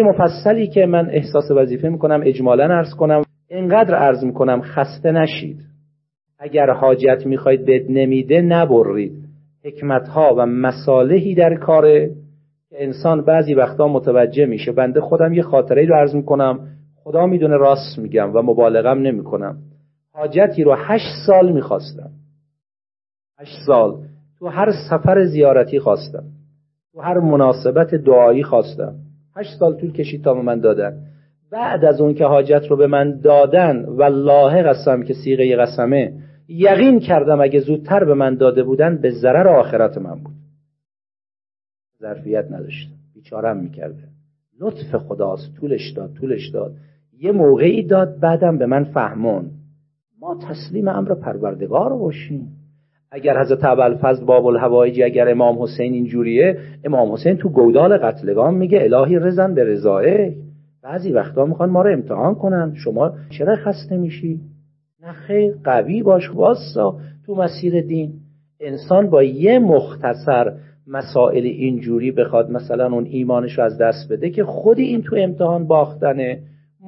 مفصلی که من احساس وظیفه می‌کنم اجمالا عرض کنم اینقدر عرض می‌کنم خسته نشید. اگر حاجت می‌خواید بد نمیده نبرید. حکمت ها و مصالحی در کاره که انسان بعضی وقتا متوجه میشه. بنده خودم یه خاطره رو عرض می‌کنم. خدا می‌دونه راست میگم و مبالغم نمی‌کنم. حاجتی رو هشت سال می‌خواستم. هشت سال. تو هر سفر زیارتی خواستم. تو هر مناسبت دعایی خواستم. هشت سال طول کشید تا به من دادن. بعد از اون که حاجت رو به من دادن والله قسم که سیغه قسمه یقین کردم اگه زودتر به من داده بودن به ضرر آخرت من بود. ظرفیت نداشتم. بیچارم می‌کرده. لطف خداست. طولش داد طولش داد. یه موقعی داد بعدم به من فهمون ما تسلیم امر پروردگار باشیم. اگر حضرت ابوالفضل باب الهوایجی اگر امام حسین اینجوریه امام حسین تو گودال قتلگان میگه الهی رزن به رضایه. بعضی وقتا می‌خوان ما رو امتحان کنن. شما چرا خسته میشی؟ نه خیر قوی باش واسا. تو مسیر دین انسان با یه مختصر مسائل اینجوری بخواد مثلا اون ایمانش رو از دست بده که خودی این تو امتحان باختنه.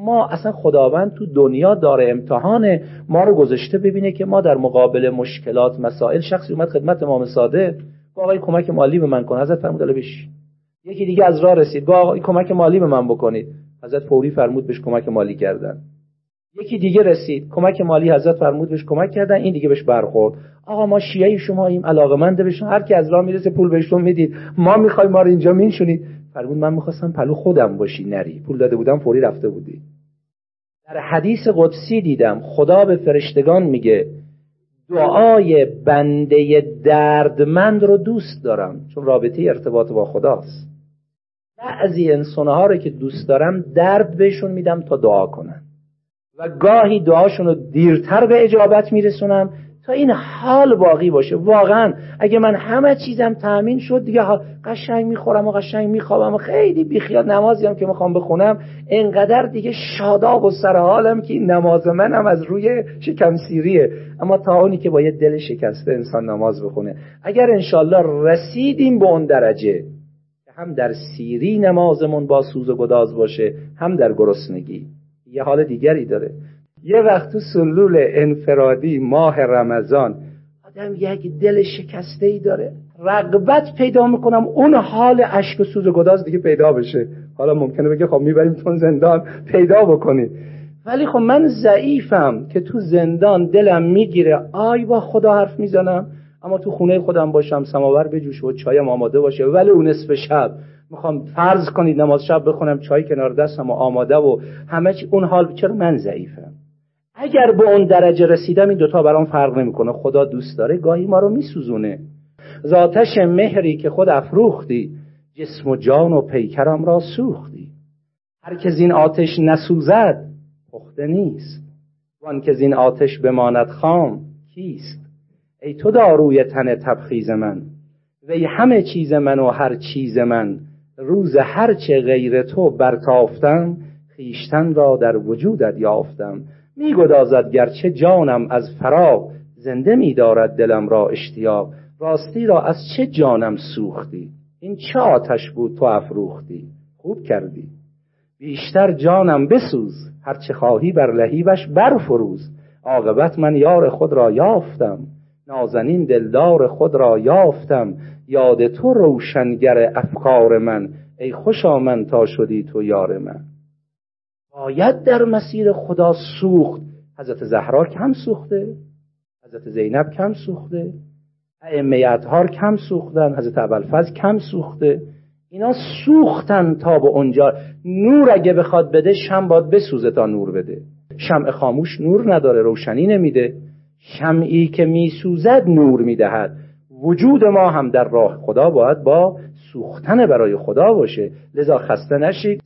ما اصلا خداوند تو دنیا داره امتحانه ما رو گذاشته ببینه که ما در مقابل مشکلات مسائل شخصی اومد خدمت امام صادق با آقای کمک مالی به من کن. حضرت فرمود بش یکی دیگه از راه رسید. با آقای کمک مالی به من بکنید. حضرت فوری فرمود بهش کمک مالی کردن. یکی دیگه رسید. کمک مالی حضرت فرمود بهش کمک کردن. این دیگه بهش برخورد. آقا ما شیعه شما ایم علاقمند بشون هر کی از راه می‌رسه پول بهشون می‌دید. ما می‌خوایم ما رو اینجا مینشونید. فرمود من می‌خواستم پلو خودم باشی نری. پول داده بودم فوری رفته بودی. در حدیث قدسی دیدم. خدا به فرشتگان میگه دعای بنده دردمند رو دوست دارم چون رابطه ارتباط با خداست. بعضی انسانها رو که دوست دارم درد بهشون میدم تا دعا کنن. و گاهی دعاشون رو دیرتر به اجابت میرسونم تا این حال باقی باشه. واقعا اگه من همه چیزم تأمین شد دیگه قشنگ می‌خورم و قشنگ میخوابم و خیلی بیخیال نمازی هم که می‌خوام بخونم انقدر دیگه شاداب و سر حالم که نماز منم از روی شکم سیریه اما تا اونی که باید دل شکسته انسان نماز بخونه. اگر انشالله رسیدیم به اون درجه هم در سیری نمازمون با سوز و گداز باشه هم در گرسنگی. یه حال دیگری داره. یه وقت تو سلول انفرادی ماه رمضان آدم یک دل شکسته ای داره. رغبت پیدا می‌کنم اون حال اشک و سوز و گداز دیگه پیدا بشه. حالا ممکنه بگه خب می‌بریم تو زندان پیدا بکنید ولی خب من ضعیفم که تو زندان دلم می‌گیره. آی با خدا حرف می‌زنم اما تو خونه خودم باشم سماور بجوش و چایم آماده باشه. ولی اون نصف شب می‌خوام فرض کنید نماز شب بخونم چای کنار دستم و آماده و همه چی. اون حال چرا من ضعیفم؟ اگر به اون درجه رسیدم این دوتا برام فرق نمی‌کنه. خدا دوست داره گاهی ما رو میسوزونه. ذاتش مهری که خود افروختی جسم و جان و پیکرم را سوختی. هر که این آتش نسوزد پخته نیست. وان که این آتش بماند خام کیست؟ ای تو داروی تن تبخیز من. وی همه چیز من و هر چیز من. روز هرچه غیر تو برتافتم خیشتن را در وجودت یافتم. میگدازد گرچه جانم از فراغ زنده میدارد دلم را اشتیاق. راستی را از چه جانم سوختی؟ این چه آتش بود تو افروختی؟ خوب کردی. بیشتر جانم بسوز هرچه خواهی بر لهیبش برفروز. عاقبت من یار خود را یافتم نازنین دلدار خود را یافتم. یاد تو روشنگر افکار من ای خوشا من تا شدی تو یار من. باید در مسیر خدا سوخت. حضرت زهرا کم سوخته. حضرت زینب کم سوخته. ائمه اطهار کم سوختن. حضرت ابوالفضل کم سوخته. اینا سوختن تا به اونجا. نور اگه بخواد بده شم باید بسوزه تا نور بده. شمع خاموش نور نداره روشنی نمیده. شمعی که میسوزد نور می‌دهد. وجود ما هم در راه خدا باید با سوختن برای خدا باشه. لذا خسته نشید.